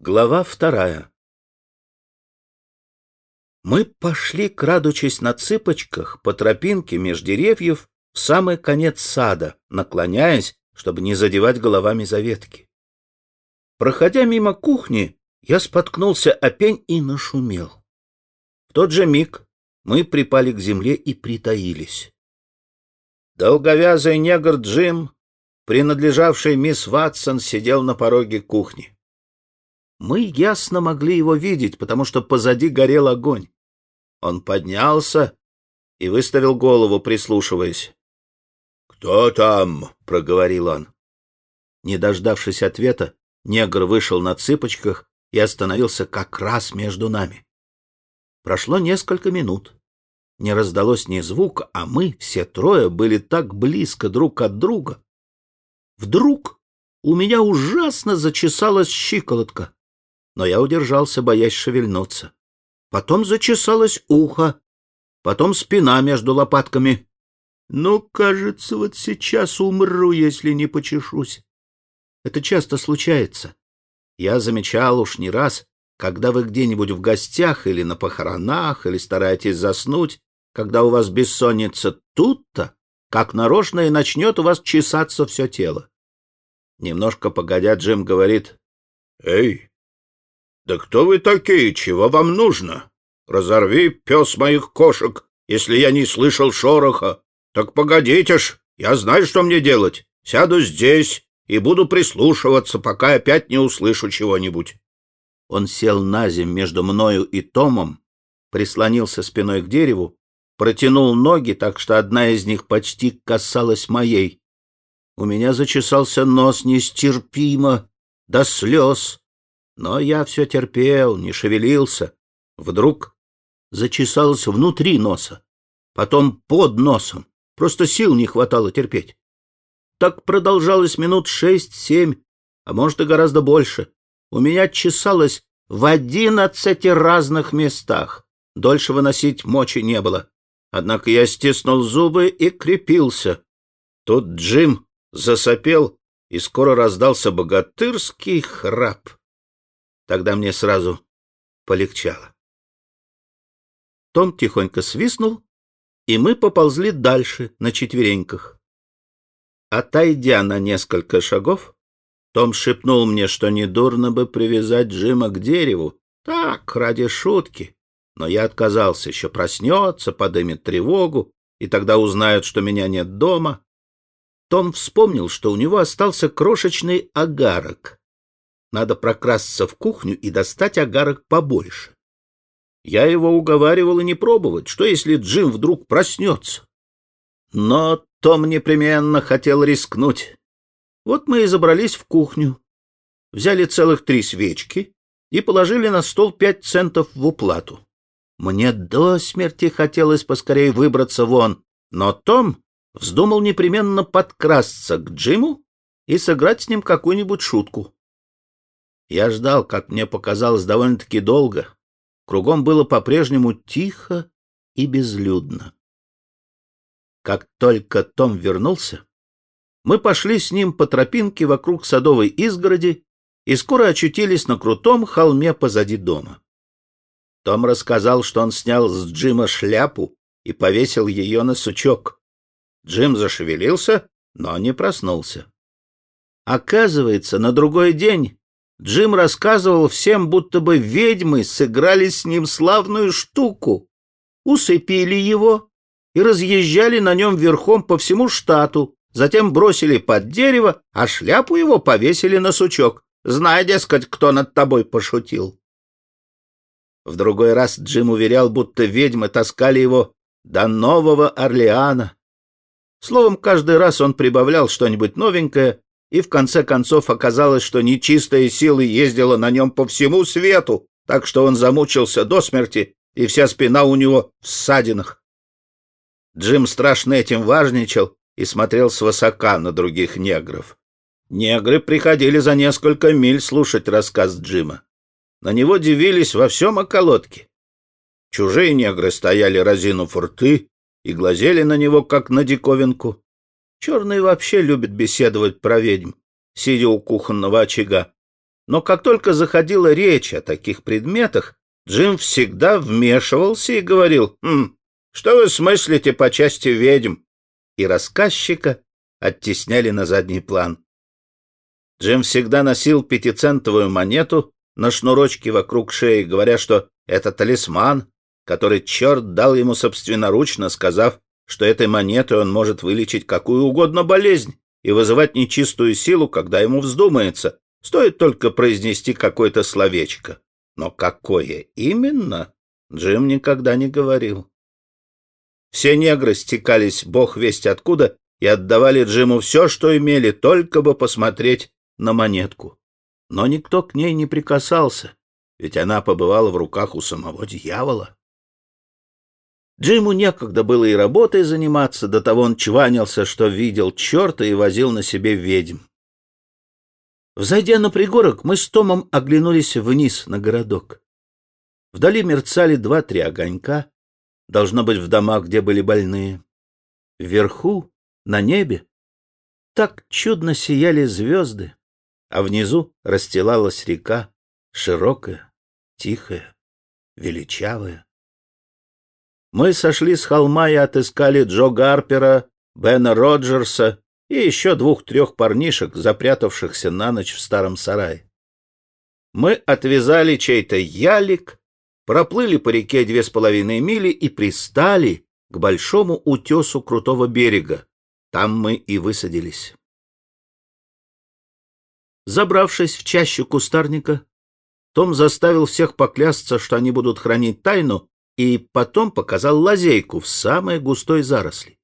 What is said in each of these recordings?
Глава вторая Мы пошли, крадучись на цыпочках, по тропинке меж деревьев в самый конец сада, наклоняясь, чтобы не задевать головами за ветки. Проходя мимо кухни, я споткнулся о пень и нашумел. В тот же миг мы припали к земле и притаились. Долговязый негр Джим, принадлежавший мисс Ватсон, сидел на пороге кухни. Мы ясно могли его видеть, потому что позади горел огонь. Он поднялся и выставил голову, прислушиваясь. «Кто там?» — проговорил он. Не дождавшись ответа, негр вышел на цыпочках и остановился как раз между нами. Прошло несколько минут. Не раздалось ни звука, а мы, все трое, были так близко друг от друга. Вдруг у меня ужасно зачесалась щиколотка но я удержался, боясь шевельнуться. Потом зачесалось ухо, потом спина между лопатками. Ну, кажется, вот сейчас умру, если не почешусь. Это часто случается. Я замечал уж не раз, когда вы где-нибудь в гостях или на похоронах, или стараетесь заснуть, когда у вас бессонница тут-то, как нарочно и начнет у вас чесаться все тело. Немножко погодя, Джим говорит, «Эй, «Да кто вы такие? Чего вам нужно? Разорви, пес моих кошек, если я не слышал шороха. Так погодите ж, я знаю, что мне делать. Сяду здесь и буду прислушиваться, пока опять не услышу чего-нибудь». Он сел на земь между мною и Томом, прислонился спиной к дереву, протянул ноги, так что одна из них почти касалась моей. У меня зачесался нос нестерпимо, до слез. Но я все терпел, не шевелился. Вдруг зачесалось внутри носа, потом под носом. Просто сил не хватало терпеть. Так продолжалось минут шесть-семь, а может и гораздо больше. У меня чесалось в одиннадцати разных местах. Дольше выносить мочи не было. Однако я стиснул зубы и крепился. Тут Джим засопел, и скоро раздался богатырский храп. Тогда мне сразу полегчало. Том тихонько свистнул, и мы поползли дальше на четвереньках. Отойдя на несколько шагов, том шепнул мне, что недурно бы привязать Джима к дереву, так, ради шутки. Но я отказался, еще проснется, подымет тревогу, и тогда узнают, что меня нет дома. Том вспомнил, что у него остался крошечный агарок, надо прокрасться в кухню и достать агарок побольше. Я его уговаривал и не пробовать, что если Джим вдруг проснется. Но Том непременно хотел рискнуть. Вот мы и забрались в кухню, взяли целых три свечки и положили на стол пять центов в уплату. Мне до смерти хотелось поскорее выбраться вон, но Том вздумал непременно подкрасться к Джиму и сыграть с ним какую-нибудь шутку. Я ждал, как мне показалось, довольно-таки долго. Кругом было по-прежнему тихо и безлюдно. Как только Том вернулся, мы пошли с ним по тропинке вокруг садовой изгороди и скоро очутились на крутом холме позади дома. Том рассказал, что он снял с Джима шляпу и повесил ее на сучок. Джим зашевелился, но не проснулся. Оказывается, на другой день Джим рассказывал всем, будто бы ведьмы сыграли с ним славную штуку. Усыпили его и разъезжали на нем верхом по всему штату, затем бросили под дерево, а шляпу его повесили на сучок. Знай, дескать, кто над тобой пошутил. В другой раз Джим уверял, будто ведьмы таскали его до Нового Орлеана. Словом, каждый раз он прибавлял что-нибудь новенькое, и в конце концов оказалось, что нечистая сила ездила на нем по всему свету, так что он замучился до смерти, и вся спина у него в ссадинах. Джим страшно этим важничал и смотрел свысока на других негров. Негры приходили за несколько миль слушать рассказ Джима. На него дивились во всем околотке. Чужие негры стояли разинув рты и глазели на него, как на диковинку. Черные вообще любят беседовать про ведьм, сидя у кухонного очага. Но как только заходила речь о таких предметах, Джим всегда вмешивался и говорил, «Хм, что вы смыслите по части ведьм?» И рассказчика оттесняли на задний план. Джим всегда носил пятицентовую монету на шнурочке вокруг шеи, говоря, что это талисман, который черт дал ему собственноручно, сказав, что этой монетой он может вылечить какую угодно болезнь и вызывать нечистую силу, когда ему вздумается, стоит только произнести какое-то словечко. Но какое именно, Джим никогда не говорил. Все негры стекались бог весть откуда и отдавали Джиму все, что имели, только бы посмотреть на монетку. Но никто к ней не прикасался, ведь она побывала в руках у самого дьявола. Джиму некогда было и работой заниматься, до того он чванился, что видел черта и возил на себе ведьм. Взойдя на пригорок, мы с Томом оглянулись вниз на городок. Вдали мерцали два-три огонька, должно быть, в домах, где были больные. Вверху, на небе, так чудно сияли звезды, а внизу расстилалась река, широкая, тихая, величавая. Мы сошли с холма и отыскали Джо Гарпера, Бена Роджерса и еще двух-трех парнишек, запрятавшихся на ночь в старом сарае. Мы отвязали чей-то ялик, проплыли по реке две с половиной мили и пристали к большому утесу крутого берега. Там мы и высадились. Забравшись в чащу кустарника, том заставил всех поклясться, что они будут хранить тайну, и потом показал лазейку в самой густой заросли.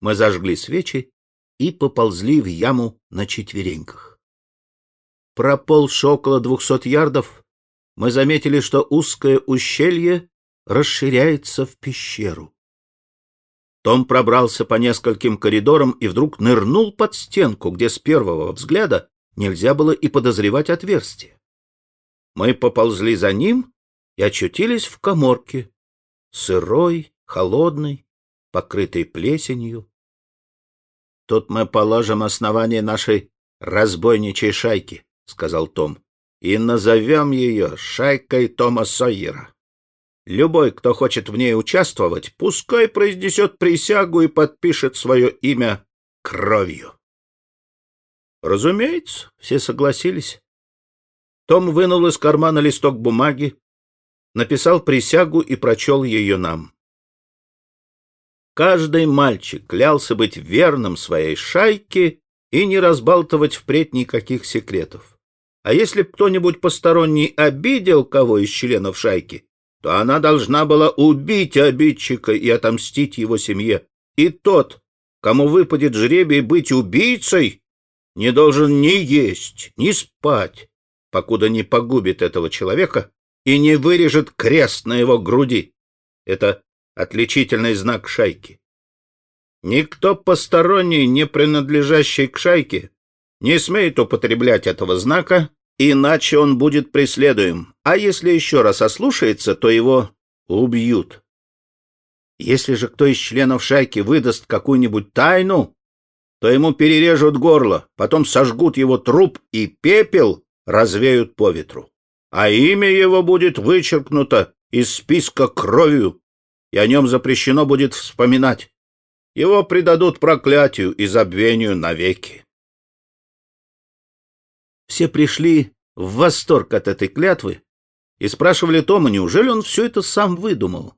Мы зажгли свечи и поползли в яму на четвереньках. Проползши около двухсот ярдов, мы заметили, что узкое ущелье расширяется в пещеру. Том пробрался по нескольким коридорам и вдруг нырнул под стенку, где с первого взгляда нельзя было и подозревать отверстие. Мы поползли за ним и очутились в коморке, сырой, холодной, покрытой плесенью. — Тут мы положим основание нашей разбойничьей шайки, — сказал Том, — и назовем ее шайкой Тома Сойера. Любой, кто хочет в ней участвовать, пускай произнесет присягу и подпишет свое имя кровью. Разумеется, все согласились. Том вынул из кармана листок бумаги, написал присягу и прочел ее нам. Каждый мальчик клялся быть верным своей шайке и не разбалтывать впредь никаких секретов. А если кто-нибудь посторонний обидел кого из членов шайки, то она должна была убить обидчика и отомстить его семье. И тот, кому выпадет жребий быть убийцей, не должен ни есть, ни спать, покуда не погубит этого человека и не вырежет крест на его груди. Это отличительный знак шайки. Никто посторонний, не принадлежащий к шайке, не смеет употреблять этого знака, иначе он будет преследуем, а если еще раз ослушается, то его убьют. Если же кто из членов шайки выдаст какую-нибудь тайну, то ему перережут горло, потом сожгут его труп и пепел развеют по ветру. А имя его будет вычеркнуто из списка кровью и о нем запрещено будет вспоминать. Его предадут проклятию и забвению навеки. Все пришли в восторг от этой клятвы и спрашивали Тома, неужели он все это сам выдумал.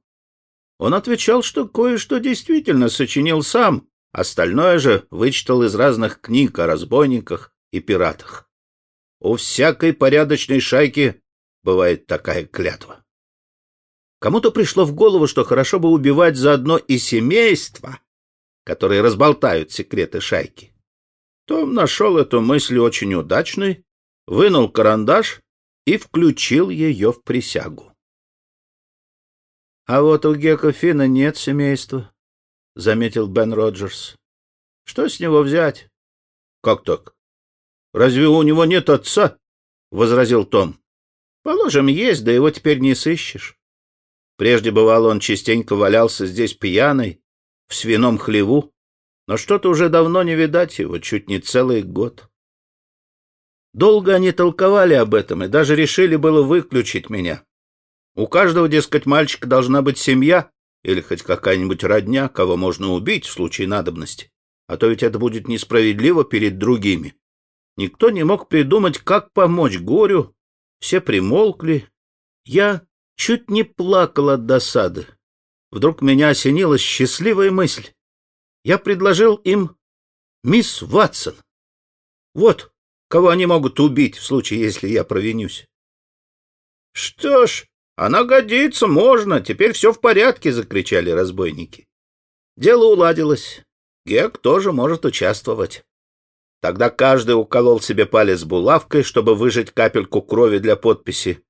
Он отвечал, что кое-что действительно сочинил сам, остальное же вычитал из разных книг о разбойниках и пиратах. У всякой порядочной шайки бывает такая клятва. Кому-то пришло в голову, что хорошо бы убивать заодно и семейства, которые разболтают секреты шайки. Том нашел эту мысль очень удачной, вынул карандаш и включил ее в присягу. — А вот у Гека Фина нет семейства, — заметил Бен Роджерс. — Что с него взять? — Как так? Разве у него нет отца? — возразил Том. — Положим, есть, да его теперь не сыщешь. Прежде, бывало, он частенько валялся здесь пьяный, в свином хлеву, но что-то уже давно не видать его, чуть не целый год. Долго они толковали об этом и даже решили было выключить меня. У каждого, дескать, мальчика должна быть семья или хоть какая-нибудь родня, кого можно убить в случае надобности. А то ведь это будет несправедливо перед другими. Никто не мог придумать, как помочь горю. Все примолкли. Я чуть не плакал от досады. Вдруг меня осенила счастливая мысль. Я предложил им мисс Ватсон. Вот кого они могут убить в случае, если я провинюсь. — Что ж, она годится, можно, теперь все в порядке, — закричали разбойники. Дело уладилось. Гек тоже может участвовать. Тогда каждый уколол себе палец булавкой, чтобы выжать капельку крови для подписи.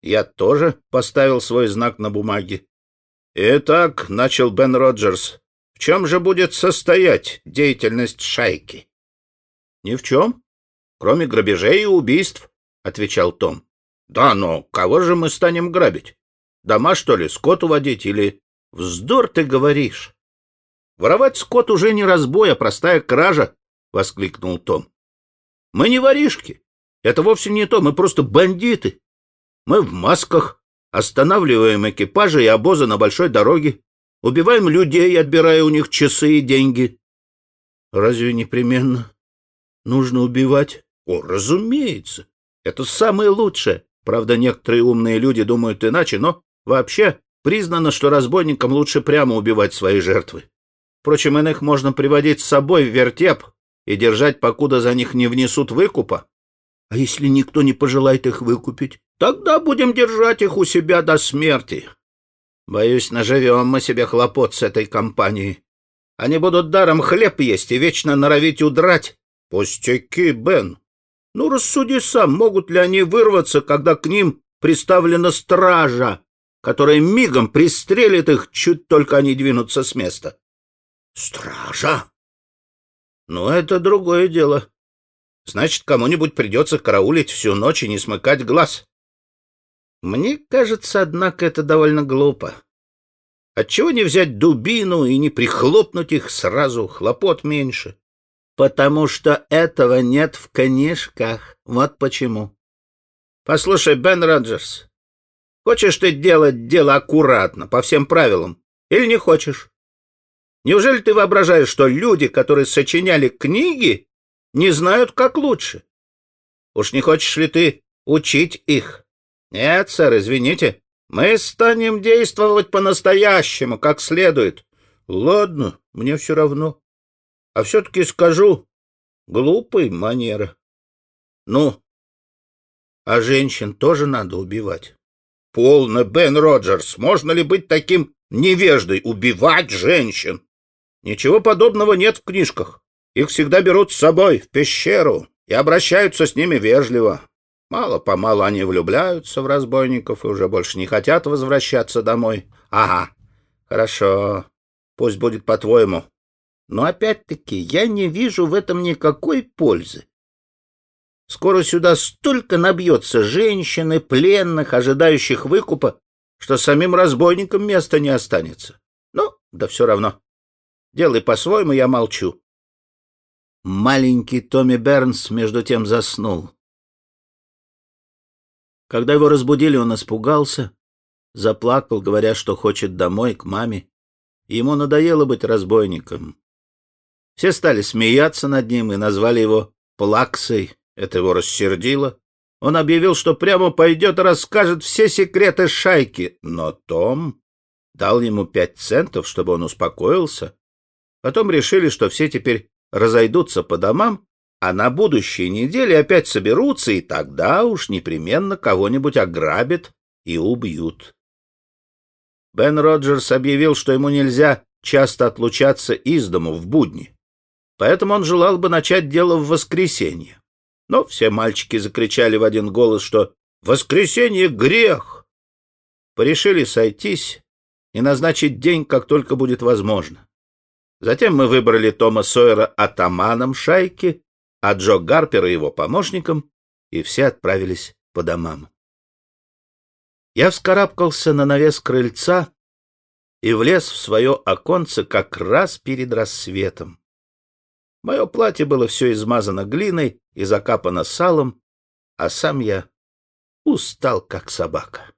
Я тоже поставил свой знак на бумаге. «Итак», — начал Бен Роджерс, — «в чем же будет состоять деятельность шайки?» «Ни в чем, кроме грабежей и убийств», — отвечал Том. «Да, но кого же мы станем грабить? Дома, что ли, скот уводить или...» «Вздор ты говоришь!» «Воровать скот уже не разбой, а простая кража», — воскликнул Том. «Мы не воришки. Это вовсе не то, мы просто бандиты. Мы в масках, останавливаем экипажи и обозы на большой дороге, убиваем людей, отбирая у них часы и деньги». «Разве непременно нужно убивать?» «О, разумеется. Это самое лучшее. Правда, некоторые умные люди думают иначе, но вообще признано, что разбойникам лучше прямо убивать свои жертвы. Впрочем, иных можно приводить с собой в вертеп и держать, покуда за них не внесут выкупа. А если никто не пожелает их выкупить? Тогда будем держать их у себя до смерти. Боюсь, наживем мы себе хлопот с этой компанией. Они будут даром хлеб есть и вечно норовить удрать. Пустяки, Бен. Ну, рассуди сам, могут ли они вырваться, когда к ним приставлена стража, которая мигом пристрелит их, чуть только они двинутся с места? Стража? Ну, это другое дело. Значит, кому-нибудь придется караулить всю ночь и не смыкать глаз. Мне кажется, однако, это довольно глупо. Отчего не взять дубину и не прихлопнуть их сразу, хлопот меньше? потому что этого нет в книжках. Вот почему. Послушай, Бен Роджерс, хочешь ты делать дело аккуратно, по всем правилам, или не хочешь? Неужели ты воображаешь, что люди, которые сочиняли книги, не знают, как лучше? Уж не хочешь ли ты учить их? Нет, сэр, извините. Мы станем действовать по-настоящему, как следует. Ладно, мне все равно. А все-таки скажу, глупой манера. Ну, а женщин тоже надо убивать. Полно, Бен Роджерс, можно ли быть таким невеждой, убивать женщин? Ничего подобного нет в книжках. Их всегда берут с собой в пещеру и обращаются с ними вежливо. Мало-помалу они влюбляются в разбойников и уже больше не хотят возвращаться домой. Ага, хорошо, пусть будет по-твоему. Но опять-таки я не вижу в этом никакой пользы. Скоро сюда столько набьется женщин и пленных, ожидающих выкупа, что самим разбойникам места не останется. Ну, да все равно. Делай по-своему, я молчу. Маленький Томми Бернс между тем заснул. Когда его разбудили, он испугался, заплакал, говоря, что хочет домой, к маме. Ему надоело быть разбойником. Все стали смеяться над ним и назвали его Плаксой. Это его рассердило. Он объявил, что прямо пойдет и расскажет все секреты шайки. Но Том дал ему пять центов, чтобы он успокоился. Потом решили, что все теперь разойдутся по домам, а на будущей неделе опять соберутся, и тогда уж непременно кого-нибудь ограбят и убьют. Бен Роджерс объявил, что ему нельзя часто отлучаться из дому в будни. Поэтому он желал бы начать дело в воскресенье. Но все мальчики закричали в один голос, что «Воскресенье — грех!» Порешили сойтись и назначить день, как только будет возможно. Затем мы выбрали Тома Сойера атаманом шайки, а Джо Гарпера его помощником, и все отправились по домам. Я вскарабкался на навес крыльца и влез в свое оконце как раз перед рассветом. Мое платье было все измазано глиной и закапано салом, а сам я устал, как собака.